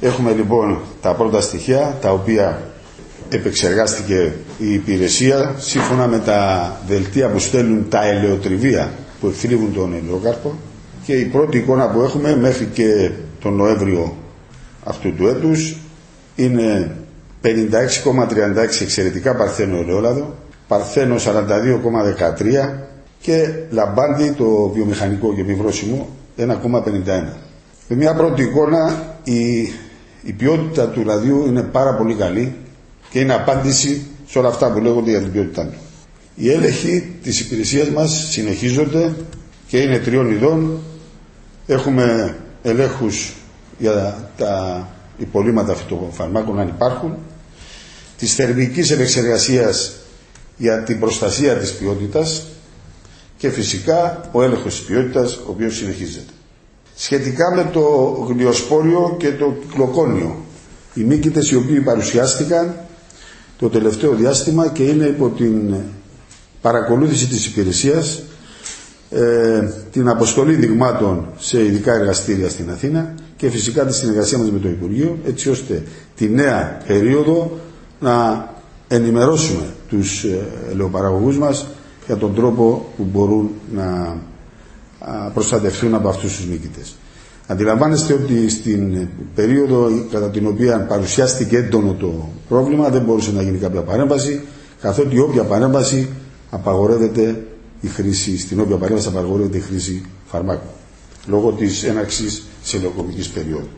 Έχουμε λοιπόν τα πρώτα στοιχεία τα οποία επεξεργάστηκε η υπηρεσία σύμφωνα με τα δελτία που στέλνουν τα ελαιοτριβία που εκθλίβουν τον ελαιοκάρπο και η πρώτη εικόνα που έχουμε μέχρι και τον Νοέμβριο αυτού του έτους είναι 56,36 εξαιρετικά παρθένο ελαιόλαδο, παρθένο 42,13 και λαμπάντι το βιομηχανικό και βιβρόσιμο 1,51. Με μια πρώτη εικόνα η η ποιότητα του ραδιού είναι πάρα πολύ καλή και είναι απάντηση σε όλα αυτά που λέγονται για την ποιότητά του. Οι έλεγχοι της υπηρεσίας μας συνεχίζονται και είναι τριών ειδών. Έχουμε ελέγχους για τα υπολείμματα φυτοφαρμάκων αν υπάρχουν, της θερμικής επεξεργασίας για την προστασία της ποιότητας και φυσικά ο έλεγχος της ποιότητας ο οποίος συνεχίζεται σχετικά με το γλιοσπόριο και το κυκλοκόνιο. Οι μύκητες οι οποίοι παρουσιάστηκαν το τελευταίο διάστημα και είναι υπό την παρακολούθηση της υπηρεσίας ε, την αποστολή δειγμάτων σε ειδικά εργαστήρια στην Αθήνα και φυσικά τη συνεργασία μας με το Υπουργείο έτσι ώστε τη νέα περίοδο να ενημερώσουμε τους ε, ελαιοπαραγωγούς μας για τον τρόπο που μπορούν να προστατευτούν από αυτούς τους νίκητες. Αντιλαμβάνεστε ότι στην περίοδο κατά την οποία παρουσιάστηκε έντονο το πρόβλημα δεν μπορούσε να γίνει κάποια παρέμβαση καθότι όποια παρέμβαση απαγορεύεται η χρήση, στην όποια παρέμβαση απαγορεύεται η χρήση φαρμάκων λόγω της έναρξης της ελαιοκομικής περίοδου.